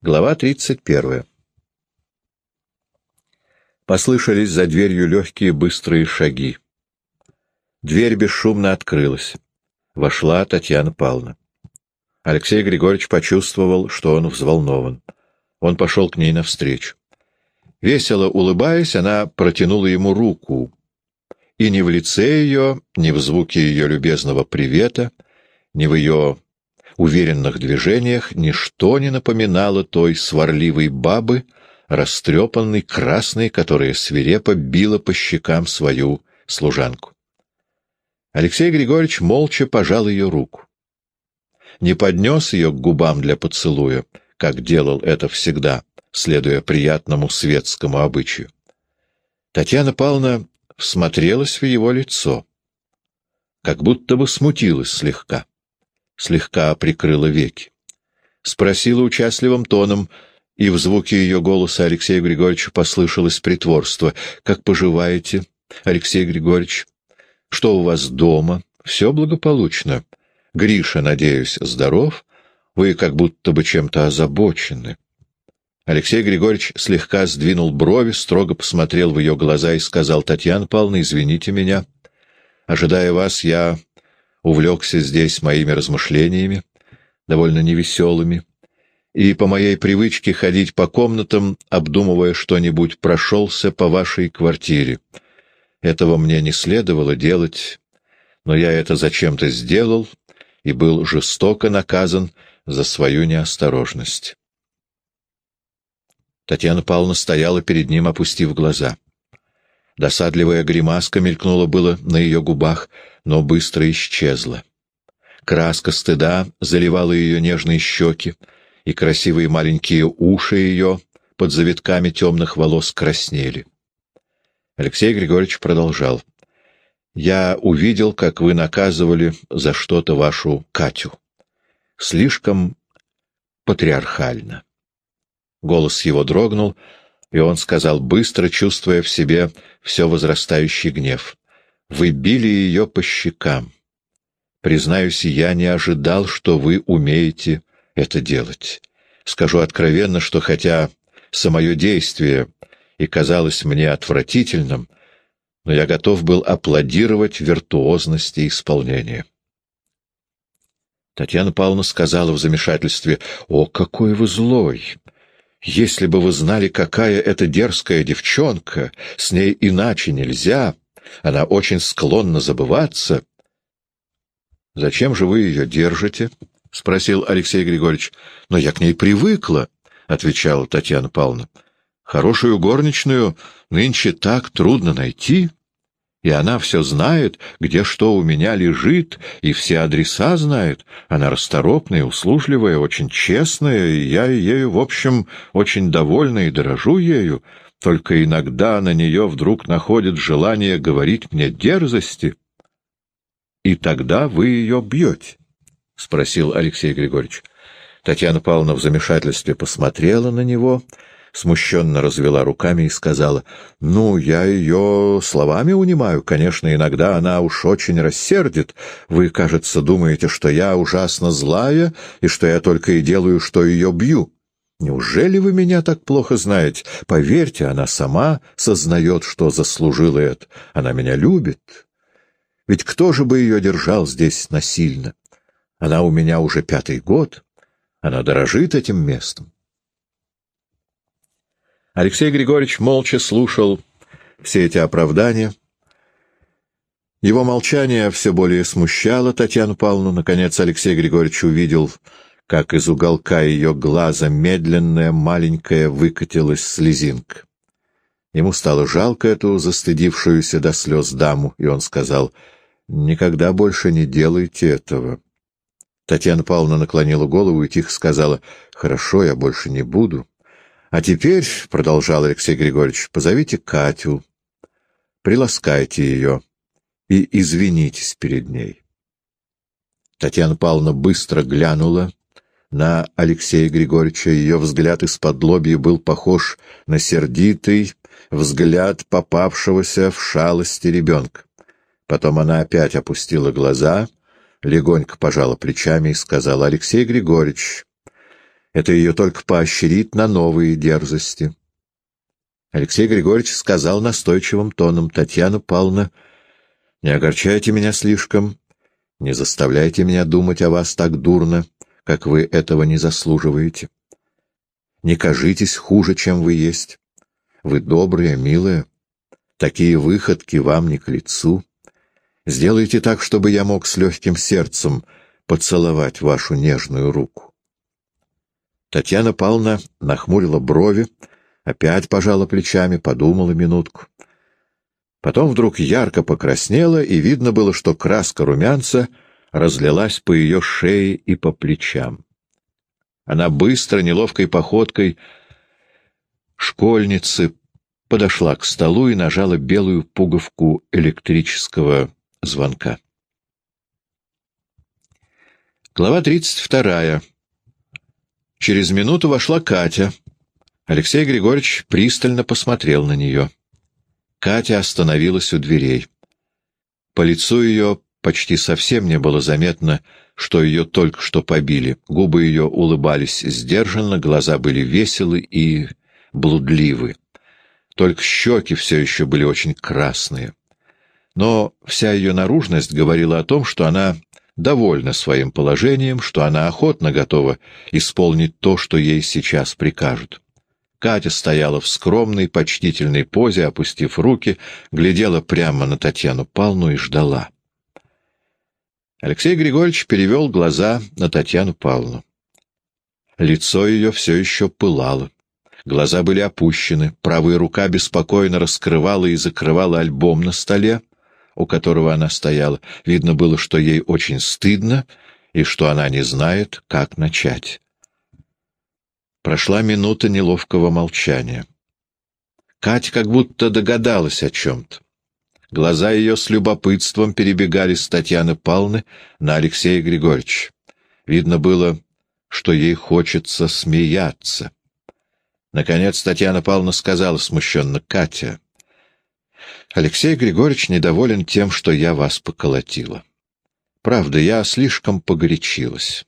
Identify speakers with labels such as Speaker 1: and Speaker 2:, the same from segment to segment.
Speaker 1: Глава 31. Послышались за дверью легкие быстрые шаги. Дверь бесшумно открылась. Вошла Татьяна Павловна. Алексей Григорьевич почувствовал, что он взволнован. Он пошел к ней навстречу. Весело улыбаясь, она протянула ему руку. И ни в лице ее, ни в звуке ее любезного привета, ни в ее уверенных движениях ничто не напоминало той сварливой бабы, растрепанной, красной, которая свирепо била по щекам свою служанку. Алексей Григорьевич молча пожал ее руку. Не поднес ее к губам для поцелуя, как делал это всегда, следуя приятному светскому обычаю. Татьяна Павловна всмотрелась в его лицо, как будто бы смутилась слегка слегка прикрыла веки. Спросила участливым тоном, и в звуке ее голоса Алексею Григорьевичу послышалось притворство. «Как поживаете, Алексей Григорьевич? Что у вас дома? Все благополучно. Гриша, надеюсь, здоров? Вы как будто бы чем-то озабочены». Алексей Григорьевич слегка сдвинул брови, строго посмотрел в ее глаза и сказал, «Татьяна Павловна, извините меня. Ожидая вас, я увлекся здесь моими размышлениями, довольно невеселыми, и по моей привычке ходить по комнатам, обдумывая что-нибудь, прошелся по вашей квартире. Этого мне не следовало делать, но я это зачем-то сделал и был жестоко наказан за свою неосторожность. Татьяна Павловна стояла перед ним, опустив глаза. Досадливая гримаска мелькнула было на ее губах, но быстро исчезла. Краска стыда заливала ее нежные щеки, и красивые маленькие уши ее под завитками темных волос краснели. Алексей Григорьевич продолжал. «Я увидел, как вы наказывали за что-то вашу Катю. Слишком патриархально». Голос его дрогнул, и он сказал быстро, чувствуя в себе все возрастающий гнев. «Вы били ее по щекам. Признаюсь, я не ожидал, что вы умеете это делать. Скажу откровенно, что хотя самое действие и казалось мне отвратительным, но я готов был аплодировать виртуозности исполнения». Татьяна Павловна сказала в замешательстве, «О, какой вы злой! Если бы вы знали, какая это дерзкая девчонка, с ней иначе нельзя, она очень склонна забываться. — Зачем же вы ее держите? — спросил Алексей Григорьевич. — Но я к ней привыкла, — отвечала Татьяна Павловна. — Хорошую горничную нынче так трудно найти. И она все знает, где что у меня лежит, и все адреса знает. Она расторопная, услужливая, очень честная, и я ею, в общем, очень довольна и дорожу ею. Только иногда на нее вдруг находит желание говорить мне дерзости. — И тогда вы ее бьете? — спросил Алексей Григорьевич. Татьяна Павловна в замешательстве посмотрела на него — смущенно развела руками и сказала, «Ну, я ее словами унимаю. Конечно, иногда она уж очень рассердит. Вы, кажется, думаете, что я ужасно злая и что я только и делаю, что ее бью. Неужели вы меня так плохо знаете? Поверьте, она сама сознает, что заслужила это. Она меня любит. Ведь кто же бы ее держал здесь насильно? Она у меня уже пятый год. Она дорожит этим местом. Алексей Григорьевич молча слушал все эти оправдания. Его молчание все более смущало Татьяну Павловну. Наконец Алексей Григорьевич увидел, как из уголка ее глаза медленная маленькая выкатилась слезинка. Ему стало жалко эту застыдившуюся до слез даму, и он сказал, «Никогда больше не делайте этого». Татьяна Павловна наклонила голову и тихо сказала, «Хорошо, я больше не буду». А теперь, — продолжал Алексей Григорьевич, — позовите Катю, приласкайте ее и извинитесь перед ней. Татьяна Павловна быстро глянула на Алексея Григорьевича. Ее взгляд из-под лобья был похож на сердитый взгляд попавшегося в шалости ребенка. Потом она опять опустила глаза, легонько пожала плечами и сказала, «Алексей Григорьевич, Это ее только поощрит на новые дерзости. Алексей Григорьевич сказал настойчивым тоном, «Татьяна Павловна, не огорчайте меня слишком, не заставляйте меня думать о вас так дурно, как вы этого не заслуживаете. Не кажитесь хуже, чем вы есть. Вы добрая, милая. Такие выходки вам не к лицу. Сделайте так, чтобы я мог с легким сердцем поцеловать вашу нежную руку. Татьяна Павловна нахмурила брови, опять пожала плечами, подумала минутку. Потом вдруг ярко покраснела, и видно было, что краска румянца разлилась по ее шее и по плечам. Она быстро, неловкой походкой школьницы подошла к столу и нажала белую пуговку электрического звонка. Глава тридцать вторая. Через минуту вошла Катя. Алексей Григорьевич пристально посмотрел на нее. Катя остановилась у дверей. По лицу ее почти совсем не было заметно, что ее только что побили. Губы ее улыбались сдержанно, глаза были веселы и блудливы. Только щеки все еще были очень красные. Но вся ее наружность говорила о том, что она довольна своим положением, что она охотно готова исполнить то, что ей сейчас прикажут. Катя стояла в скромной, почтительной позе, опустив руки, глядела прямо на Татьяну Павловну и ждала. Алексей Григорьевич перевел глаза на Татьяну Павловну. Лицо ее все еще пылало. Глаза были опущены, правая рука беспокойно раскрывала и закрывала альбом на столе, у которого она стояла. Видно было, что ей очень стыдно и что она не знает, как начать. Прошла минута неловкого молчания. Катя как будто догадалась о чем-то. Глаза ее с любопытством перебегали с Татьяны Павловны на Алексея Григорьевича. Видно было, что ей хочется смеяться. Наконец Татьяна Павловна сказала смущенно, «Катя, Алексей Григорьевич недоволен тем, что я вас поколотила. Правда, я слишком погорячилась.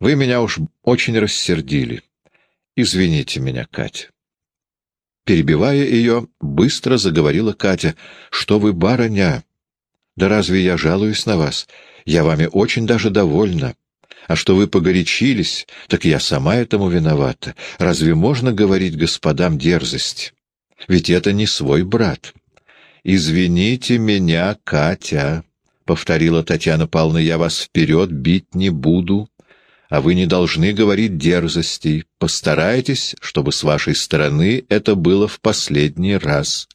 Speaker 1: Вы меня уж очень рассердили. Извините меня, Катя. Перебивая ее, быстро заговорила Катя. «Что вы, барыня? Да разве я жалуюсь на вас? Я вами очень даже довольна. А что вы погорячились, так я сама этому виновата. Разве можно говорить господам дерзость? Ведь это не свой брат». «Извините меня, Катя», — повторила Татьяна Павловна, — «я вас вперед бить не буду, а вы не должны говорить дерзостей. Постарайтесь, чтобы с вашей стороны это было в последний раз».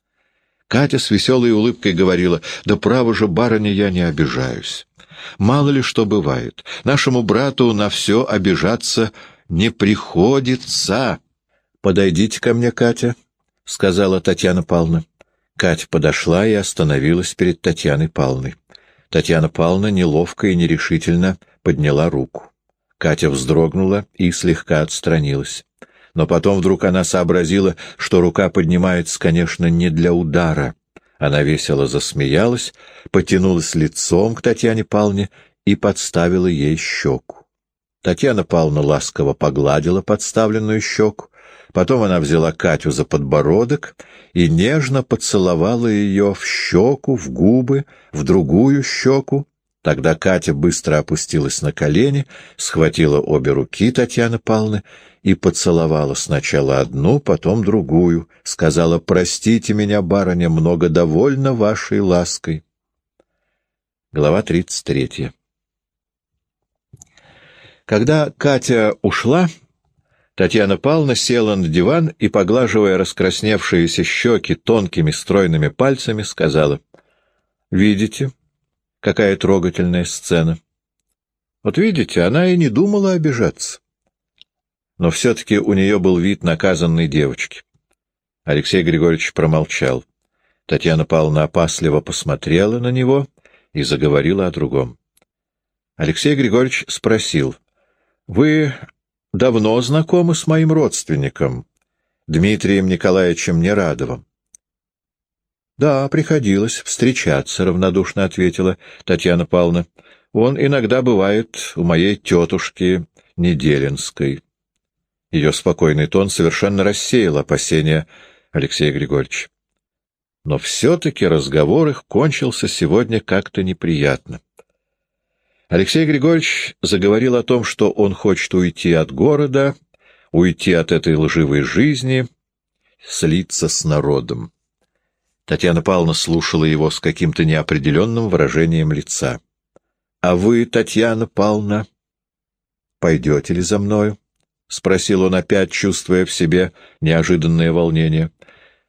Speaker 1: Катя с веселой улыбкой говорила, «Да право же, барыня, я не обижаюсь. Мало ли что бывает. Нашему брату на все обижаться не приходится». «Подойдите ко мне, Катя», — сказала Татьяна Павловна. Катя подошла и остановилась перед Татьяной Павловной. Татьяна Павловна неловко и нерешительно подняла руку. Катя вздрогнула и слегка отстранилась. Но потом вдруг она сообразила, что рука поднимается, конечно, не для удара. Она весело засмеялась, потянулась лицом к Татьяне Павловне и подставила ей щеку. Татьяна Павловна ласково погладила подставленную щеку, Потом она взяла Катю за подбородок и нежно поцеловала ее в щеку, в губы, в другую щеку. Тогда Катя быстро опустилась на колени, схватила обе руки Татьяны Павловны и поцеловала сначала одну, потом другую, сказала «Простите меня, барыня, много довольна вашей лаской». Глава тридцать третья Когда Катя ушла, Татьяна Павловна села на диван и, поглаживая раскрасневшиеся щеки тонкими стройными пальцами, сказала, «Видите, какая трогательная сцена? Вот видите, она и не думала обижаться. Но все-таки у нее был вид наказанной девочки. Алексей Григорьевич промолчал. Татьяна Павловна опасливо посмотрела на него и заговорила о другом. Алексей Григорьевич спросил, «Вы давно знакомы с моим родственником, Дмитрием Николаевичем Нерадовым. — Да, приходилось встречаться, — равнодушно ответила Татьяна Павловна. — Он иногда бывает у моей тетушки Неделинской. Ее спокойный тон совершенно рассеял опасения Алексея Григорьевича. Но все-таки разговор их кончился сегодня как-то неприятно. Алексей Григорьевич заговорил о том, что он хочет уйти от города, уйти от этой лживой жизни, слиться с народом. Татьяна Павловна слушала его с каким-то неопределенным выражением лица. — А вы, Татьяна Павловна, пойдете ли за мною? — спросил он опять, чувствуя в себе неожиданное волнение.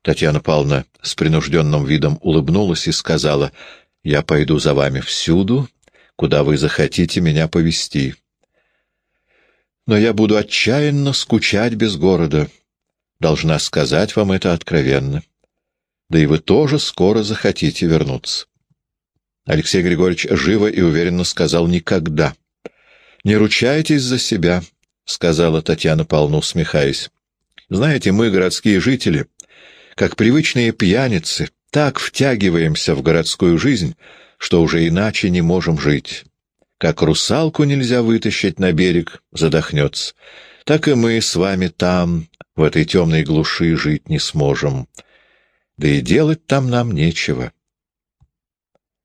Speaker 1: Татьяна Павловна с принужденным видом улыбнулась и сказала, — Я пойду за вами всюду, куда вы захотите меня повести. Но я буду отчаянно скучать без города. Должна сказать вам это откровенно. Да и вы тоже скоро захотите вернуться. Алексей Григорьевич живо и уверенно сказал «никогда». «Не ручайтесь за себя», — сказала Татьяна Павловна, усмехаясь. «Знаете, мы, городские жители, как привычные пьяницы, так втягиваемся в городскую жизнь, что уже иначе не можем жить. Как русалку нельзя вытащить на берег, задохнется, так и мы с вами там, в этой темной глуши, жить не сможем. Да и делать там нам нечего.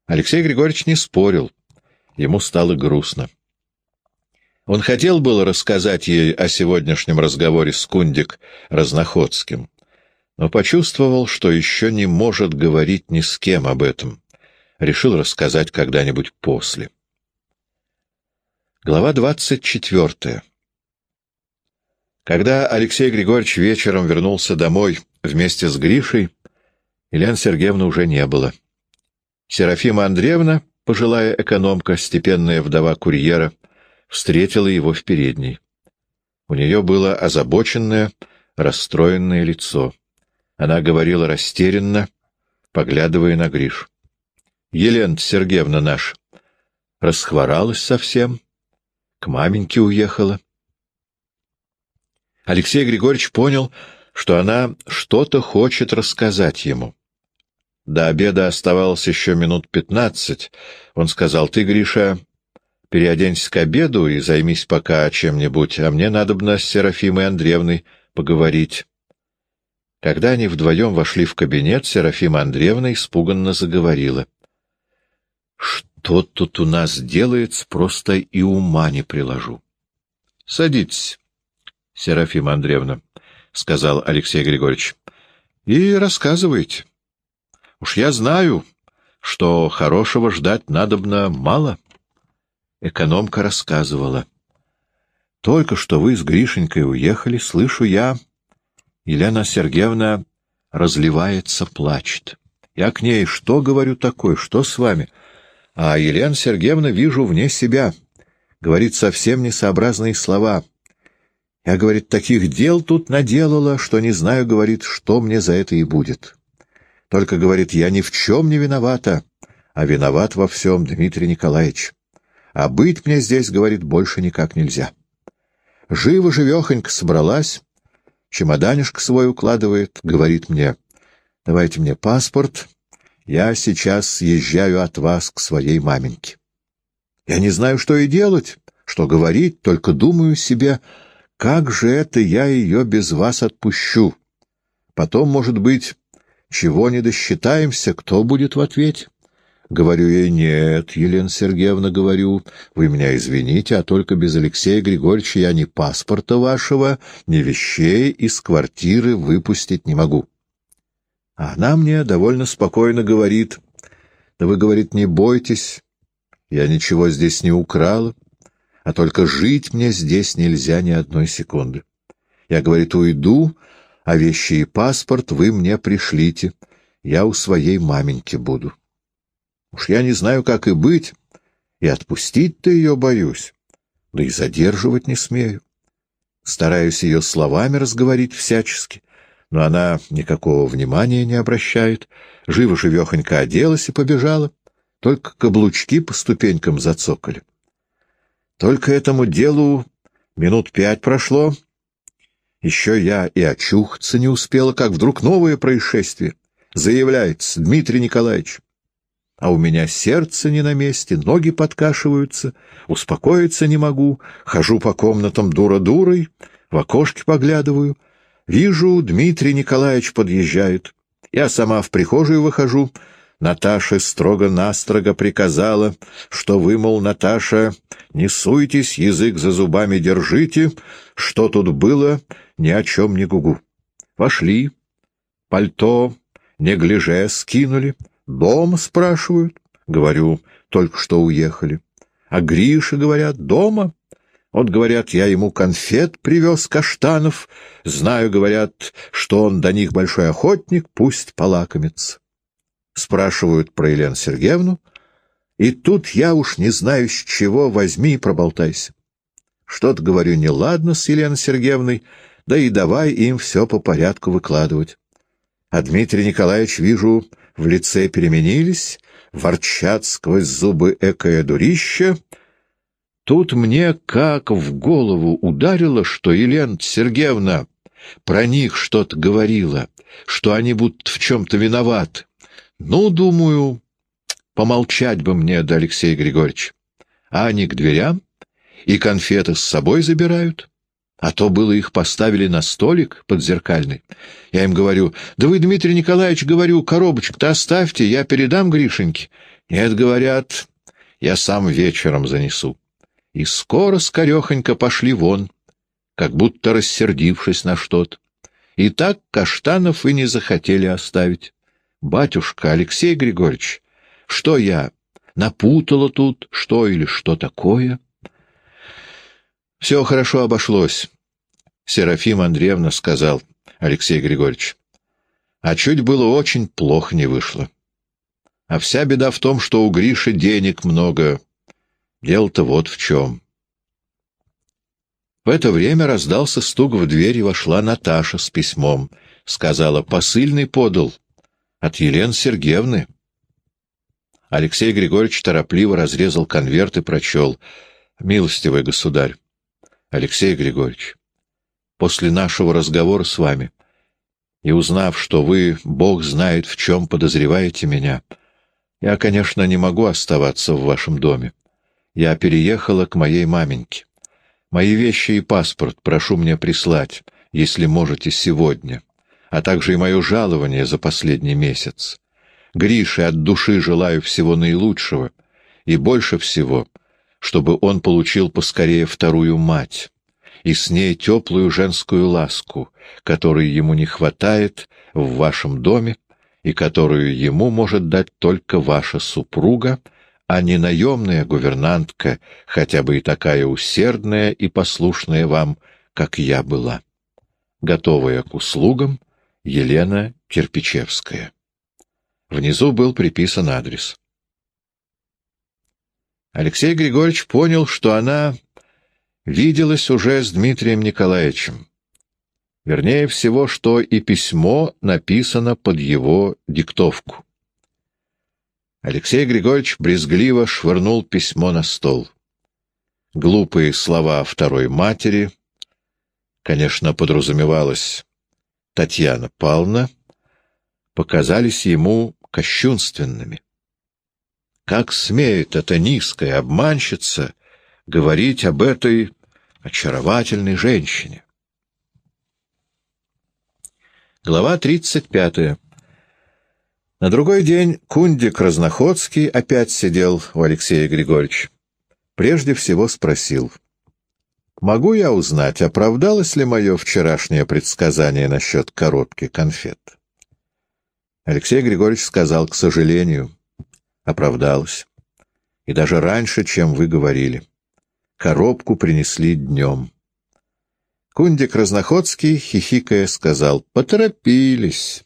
Speaker 1: Алексей Григорьевич не спорил. Ему стало грустно. Он хотел было рассказать ей о сегодняшнем разговоре с Кундик Разноходским, но почувствовал, что еще не может говорить ни с кем об этом решил рассказать когда-нибудь после. Глава двадцать четвертая. Когда Алексей Григорьевич вечером вернулся домой вместе с Гришей, Елена Сергеевна уже не было. Серафима Андреевна, пожилая экономка, степенная вдова курьера, встретила его в передней. У нее было озабоченное, расстроенное лицо. Она говорила растерянно, поглядывая на Гришу. Елена Сергеевна наша расхворалась совсем, к маменьке уехала. Алексей Григорьевич понял, что она что-то хочет рассказать ему. До обеда оставалось еще минут пятнадцать. Он сказал, «Ты, Гриша, переоденься к обеду и займись пока чем-нибудь, а мне надобно с Серафимой Андреевной поговорить». Когда они вдвоем вошли в кабинет, Серафима Андреевна испуганно заговорила. Что тут у нас делается, просто и ума не приложу. — Садитесь, Серафима Андреевна, — сказал Алексей Григорьевич, — и рассказывайте. Уж я знаю, что хорошего ждать надобно мало. Экономка рассказывала. Только что вы с Гришенькой уехали, слышу я, Елена Сергеевна разливается, плачет. Я к ней что говорю такое, что с вами? — а Елена Сергеевна вижу вне себя. Говорит совсем несообразные слова. Я, говорит, таких дел тут наделала, что не знаю, говорит, что мне за это и будет. Только, говорит, я ни в чем не виновата, а виноват во всем Дмитрий Николаевич. А быть мне здесь, говорит, больше никак нельзя. Живо-живехонько собралась, чемоданишко свой укладывает, говорит мне, давайте мне паспорт, я сейчас съезжаю от вас к своей маменьке. Я не знаю, что и делать, что говорить, только думаю себе, как же это я ее без вас отпущу. Потом, может быть, чего не досчитаемся, кто будет в ответе? Говорю ей, нет, Елена Сергеевна, говорю, вы меня извините, а только без Алексея Григорьевича я ни паспорта вашего, ни вещей из квартиры выпустить не могу. А она мне довольно спокойно говорит, да вы, говорит, не бойтесь, я ничего здесь не украла, а только жить мне здесь нельзя ни одной секунды. Я, говорит, уйду, а вещи и паспорт вы мне пришлите, я у своей маменьки буду. Уж я не знаю, как и быть, и отпустить-то ее боюсь, да и задерживать не смею. Стараюсь ее словами разговорить всячески, но она никакого внимания не обращает, живо-живехонько оделась и побежала, только каблучки по ступенькам зацокали. Только этому делу минут пять прошло, еще я и очухаться не успела, как вдруг новое происшествие. Заявляется Дмитрий Николаевич. А у меня сердце не на месте, ноги подкашиваются, успокоиться не могу, хожу по комнатам дура-дурой, В окошке поглядываю. Вижу, Дмитрий Николаевич подъезжает. Я сама в прихожую выхожу. Наташа строго-настрого приказала, что вы, мол, Наташа, не суйтесь, язык за зубами держите, что тут было, ни о чем не гугу. Вошли, пальто, неглиже, скинули. Дом спрашивают. Говорю, только что уехали. А Гриша, говорят, дома. Вот, говорят, я ему конфет привез каштанов. Знаю, говорят, что он до них большой охотник, пусть полакомится. Спрашивают про Елену Сергеевну. И тут я уж не знаю, с чего, возьми и проболтайся. Что-то, говорю, неладно с Еленой Сергеевной, да и давай им все по порядку выкладывать. А Дмитрий Николаевич, вижу, в лице переменились, ворчат сквозь зубы экое дурище. Тут мне как в голову ударило, что Елена Сергеевна про них что-то говорила, что они будут в чем-то виноваты. Ну, думаю, помолчать бы мне до Алексея Григорьевича. А они к дверям и конфеты с собой забирают. А то было их поставили на столик подзеркальный. Я им говорю, да вы, Дмитрий Николаевич, говорю, коробочку-то оставьте, я передам Гришеньке. Нет, говорят, я сам вечером занесу. И скоро скорехонько пошли вон, как будто рассердившись на что-то. И так Каштанов и не захотели оставить. Батюшка Алексей Григорьевич, что я, напутала тут, что или что такое? Все хорошо обошлось. Серафима Андреевна сказал Алексей Григорьевич. А чуть было очень плохо не вышло. А вся беда в том, что у Гриши денег много. Дело-то вот в чем. В это время раздался стук в дверь, и вошла Наташа с письмом. Сказала, посыльный подал. От Елены Сергеевны. Алексей Григорьевич торопливо разрезал конверт и прочел. «Милостивый государь, Алексей Григорьевич, после нашего разговора с вами и узнав, что вы, Бог знает, в чем подозреваете меня, я, конечно, не могу оставаться в вашем доме. Я переехала к моей маменьке. Мои вещи и паспорт прошу мне прислать, если можете сегодня, а также и мое жалование за последний месяц. Грише от души желаю всего наилучшего, и больше всего — чтобы он получил поскорее вторую мать и с ней теплую женскую ласку, которой ему не хватает в вашем доме и которую ему может дать только ваша супруга, а не наемная гувернантка, хотя бы и такая усердная и послушная вам, как я была. Готовая к услугам, Елена Кирпичевская. Внизу был приписан адрес. Алексей Григорьевич понял, что она виделась уже с Дмитрием Николаевичем. Вернее всего, что и письмо написано под его диктовку. Алексей Григорьевич брезгливо швырнул письмо на стол. Глупые слова второй матери, конечно, подразумевалось Татьяна Павловна, показались ему кощунственными. Как смеет эта низкая обманщица говорить об этой очаровательной женщине? Глава 35. На другой день Кундик Разноходский опять сидел у Алексея Григорьевича. Прежде всего спросил. «Могу я узнать, оправдалось ли мое вчерашнее предсказание насчет коробки конфет?» Алексей Григорьевич сказал, к сожалению, оправдалась. И даже раньше, чем вы говорили. Коробку принесли днем. Кундик Разноходский, хихикая, сказал, «Поторопились».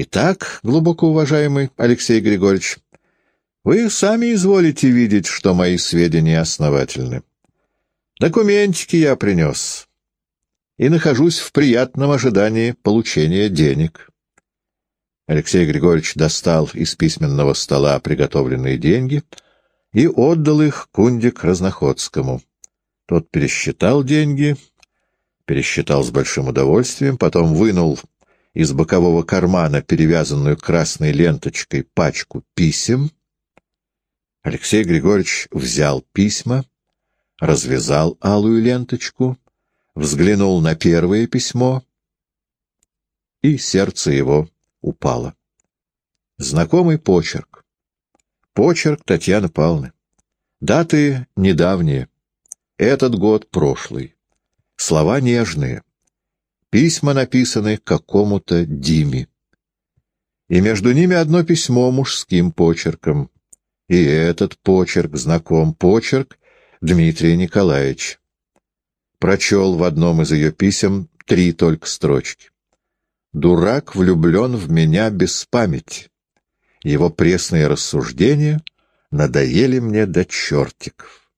Speaker 1: Итак, глубоко уважаемый Алексей Григорьевич, вы сами изволите видеть, что мои сведения основательны. Документики я принес и нахожусь в приятном ожидании получения денег. Алексей Григорьевич достал из письменного стола приготовленные деньги и отдал их Кундик Разноходскому. Тот пересчитал деньги, пересчитал с большим удовольствием, потом вынул из бокового кармана, перевязанную красной ленточкой, пачку писем. Алексей Григорьевич взял письма, развязал алую ленточку, взглянул на первое письмо, и сердце его упало. Знакомый почерк. Почерк Татьяны Павловны. Даты недавние. Этот год прошлый. Слова нежные. Письма написаны какому-то Диме. И между ними одно письмо мужским почерком. И этот почерк знаком, почерк Дмитрия Николаевича. Прочел в одном из ее писем три только строчки. «Дурак влюблен в меня без памяти. Его пресные рассуждения надоели мне до чертиков».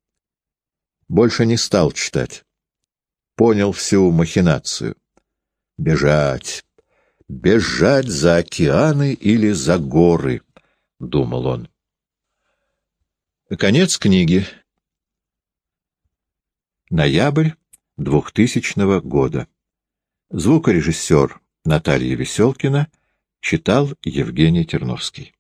Speaker 1: Больше не стал читать. Понял всю махинацию. Бежать, бежать за океаны или за горы, — думал он. Конец книги. Ноябрь 2000 года. Звукорежиссер Наталья Веселкина читал Евгений Терновский.